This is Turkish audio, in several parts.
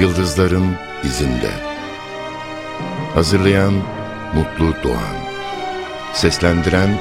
Yıldızların izinde. Hazırlayan Mutlu Doğan. Seslendiren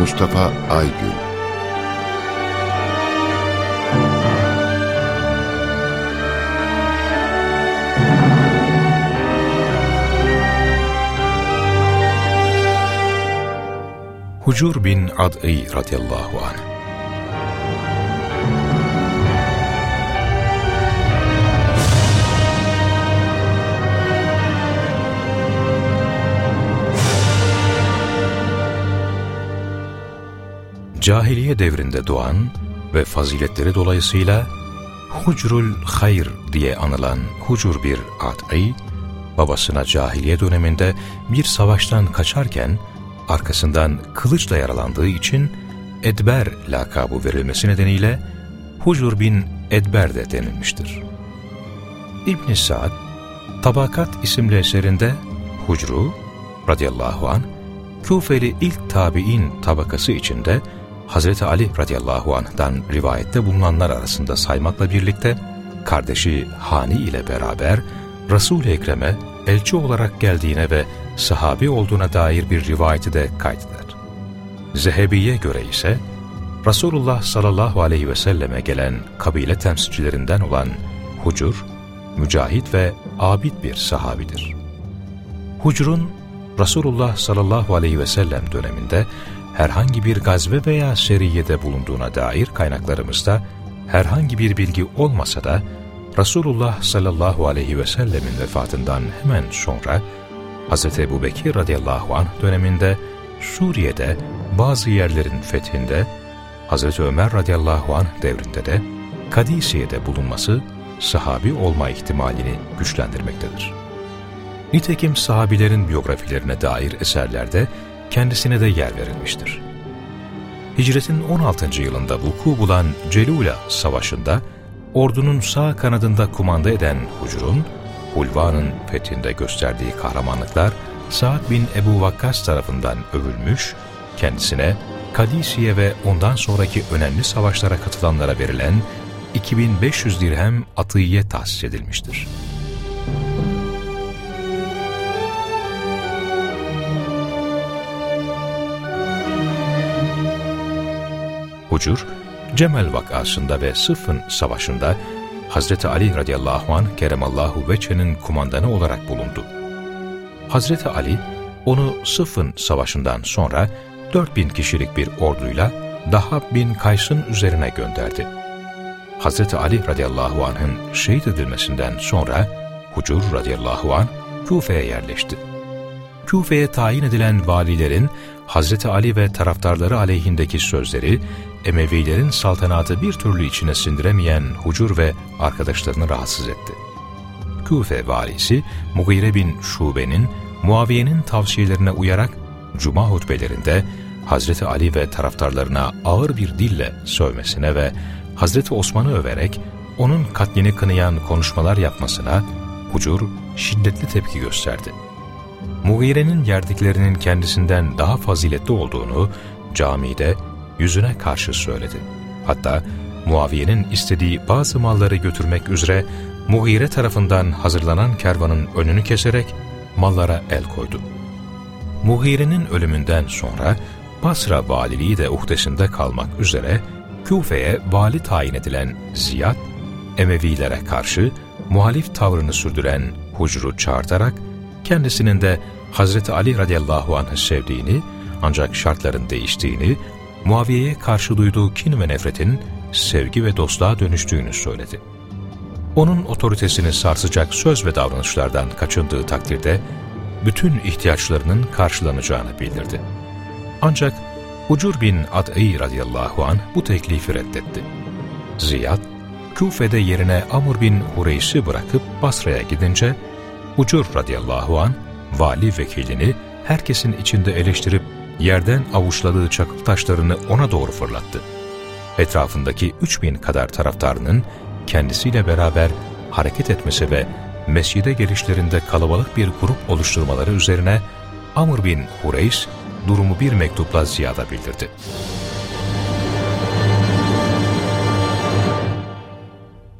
Mustafa Aygün. Hucur bin Ad'i radıyallahu anh Cahiliye devrinde doğan ve faziletleri dolayısıyla Hucrul Hayr diye anılan Hucur bir Ad'i, babasına cahiliye döneminde bir savaştan kaçarken arkasından kılıçla yaralandığı için Edber lakabı verilmesi nedeniyle Hucur bin Edber de denilmiştir. İbn Sa'd, Tabakat isimli eserinde Hucru radıyallahu an Küfeli ilk tabi'in tabakası içinde Hazreti Ali radıyallahu anh'dan rivayette bulunanlar arasında saymakla birlikte kardeşi Hani ile beraber Resul-i Ekrem'e elçi olarak geldiğine ve sahabi olduğuna dair bir rivayeti de kaydeder. Zehebi'ye göre ise Resulullah sallallahu aleyhi ve selleme gelen kabile temsilcilerinden olan Hucur, mücahit ve abid bir sahabidir. Hucur'un Resulullah sallallahu aleyhi ve sellem döneminde herhangi bir gazve veya seriyede bulunduğuna dair kaynaklarımızda herhangi bir bilgi olmasa da Resulullah sallallahu aleyhi ve sellemin vefatından hemen sonra Hz. Ebu Bekir radıyallahu anh döneminde Suriye'de bazı yerlerin fethinde Hz. Ömer radıyallahu anh devrinde de Kadisiye'de bulunması sahabi olma ihtimalini güçlendirmektedir. Nitekim sahabilerin biyografilerine dair eserlerde kendisine de yer verilmiştir. Hicretin 16. yılında vuku bulan Celula Savaşı'nda ordunun sağ kanadında kumanda eden Hucur'un Hulva'nın fethinde gösterdiği kahramanlıklar Sa'd bin Ebu Vakkas tarafından övülmüş, kendisine Kadisiye ve ondan sonraki önemli savaşlara katılanlara verilen 2500 dirhem atiye tahsis edilmiştir. Hucur, Cemel vakasında ve Sıfın savaşında Hazreti Ali radıyallahu anh keremallahu veçenin kumandanı olarak bulundu. Hazreti Ali onu Sıfın savaşından sonra 4000 kişilik bir orduyla daha bin Kays'ın üzerine gönderdi. Hazreti Ali radıyallahu anh'ın şehit edilmesinden sonra Hucur radıyallahu anh Küfe'ye yerleşti. Küfe'ye tayin edilen valilerin Hazreti Ali ve taraftarları aleyhindeki sözleri Emevilerin saltanatı bir türlü içine sindiremeyen Hucur ve arkadaşlarını rahatsız etti. Küfe valisi Mugire bin Şube'nin Muaviye'nin tavsiyelerine uyarak Cuma hutbelerinde Hazreti Ali ve taraftarlarına ağır bir dille sövmesine ve Hazreti Osman'ı överek onun katlini kınayan konuşmalar yapmasına Hucur şiddetli tepki gösterdi. Mughire'nin yerdiklerinin kendisinden daha faziletli olduğunu camide yüzüne karşı söyledi. Hatta Muaviye'nin istediği bazı malları götürmek üzere Mughire tarafından hazırlanan kervanın önünü keserek mallara el koydu. Mughire'nin ölümünden sonra Basra valiliği de uhdesinde kalmak üzere Küfe'ye vali tayin edilen Ziyad, Emevilere karşı muhalif tavrını sürdüren Hucr'u çağırtarak kendisinin de Hazreti Ali radıyallahu anh'ı sevdiğini ancak şartların değiştiğini Muaviye'ye karşı duyduğu kin ve nefretin sevgi ve dostluğa dönüştüğünü söyledi. Onun otoritesini sarsacak söz ve davranışlardan kaçındığı takdirde bütün ihtiyaçlarının karşılanacağını bildirdi. Ancak Ucur bin Ad'i radıyallahu an bu teklifi reddetti. Ziyad, Küfe'de yerine Amr bin Hureys'i bırakıp Basra'ya gidince, Ucur radıyallahu an vali vekilini herkesin içinde eleştirip yerden avuçladığı çakıl taşlarını ona doğru fırlattı. Etrafındaki 3000 kadar taraftarının kendisiyle beraber hareket etmesi ve mescide gelişlerinde kalabalık bir grup oluşturmaları üzerine Amr bin Hureys durumu bir mektupla Ziyad'a bildirdi.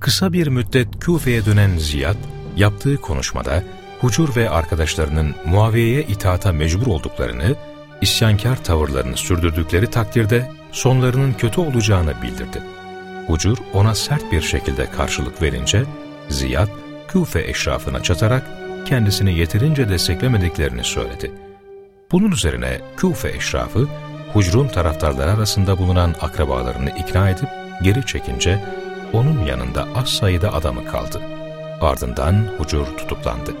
Kısa bir müddet Küfe'ye dönen Ziyad, yaptığı konuşmada Hucur ve arkadaşlarının Muaviye'ye itaata mecbur olduklarını, isyankar tavırlarını sürdürdükleri takdirde sonlarının kötü olacağını bildirdi. Hucur ona sert bir şekilde karşılık verince, Ziyad, Küfe eşrafına çatarak kendisini yeterince desteklemediklerini söyledi. Bunun üzerine Küfe eşrafı, Hucr'un taraftarları arasında bulunan akrabalarını ikna edip geri çekince, onun yanında az sayıda adamı kaldı. Ardından Hucur tutuklandı.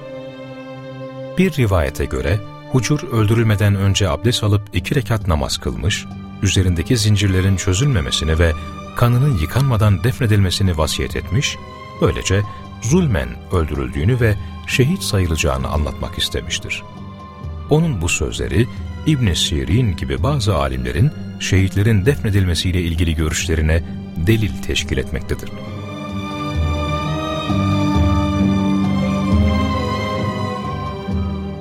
Bir rivayete göre Hucur öldürülmeden önce abdest alıp iki rekat namaz kılmış, üzerindeki zincirlerin çözülmemesini ve kanının yıkanmadan defnedilmesini vasiyet etmiş, böylece zulmen öldürüldüğünü ve şehit sayılacağını anlatmak istemiştir. Onun bu sözleri İbn Sirin gibi bazı alimlerin şehitlerin defnedilmesiyle ilgili görüşlerine delil teşkil etmektedir.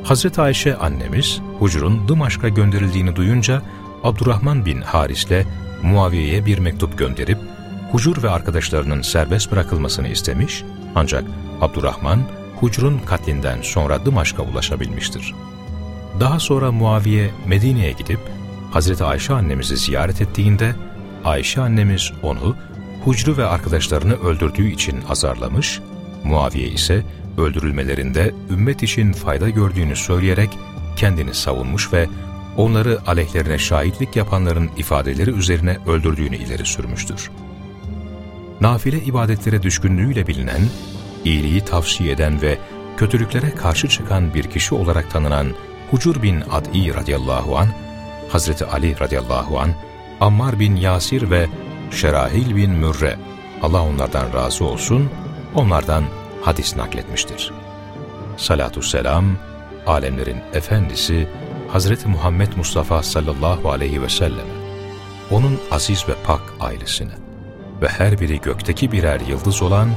Hazreti Ayşe annemiz Hucur'un Dımaşk'a gönderildiğini duyunca Abdurrahman bin Haris'le Muaviye'ye bir mektup gönderip Hucur ve arkadaşlarının serbest bırakılmasını istemiş ancak Abdurrahman Hucur'un katlinden sonra Dımaşk'a ulaşabilmiştir. Daha sonra Muaviye Medine'ye gidip Hazreti Ayşe annemizi ziyaret ettiğinde Ayşe annemiz onu Hucru ve arkadaşlarını öldürdüğü için azarlamış, Muaviye ise öldürülmelerinde ümmet için fayda gördüğünü söyleyerek kendini savunmuş ve onları aleyhlerine şahitlik yapanların ifadeleri üzerine öldürdüğünü ileri sürmüştür. Nafile ibadetlere düşkünlüğüyle bilinen, iyiliği tavsiye eden ve kötülüklere karşı çıkan bir kişi olarak tanınan Hucur bin Ad'i radıyallahu an, Hazreti Ali radıyallahu an, Ammar bin Yasir ve Şerahil bin Mürre, Allah onlardan razı olsun, onlardan hadis nakletmiştir. Salatü selam, alemlerin efendisi Hazreti Muhammed Mustafa sallallahu aleyhi ve selleme, onun aziz ve pak ailesine ve her biri gökteki birer yıldız olan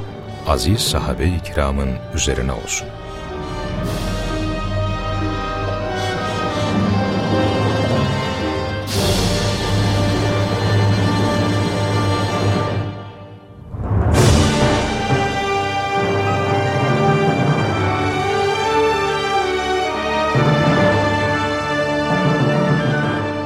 aziz sahabe-i kiramın üzerine olsun.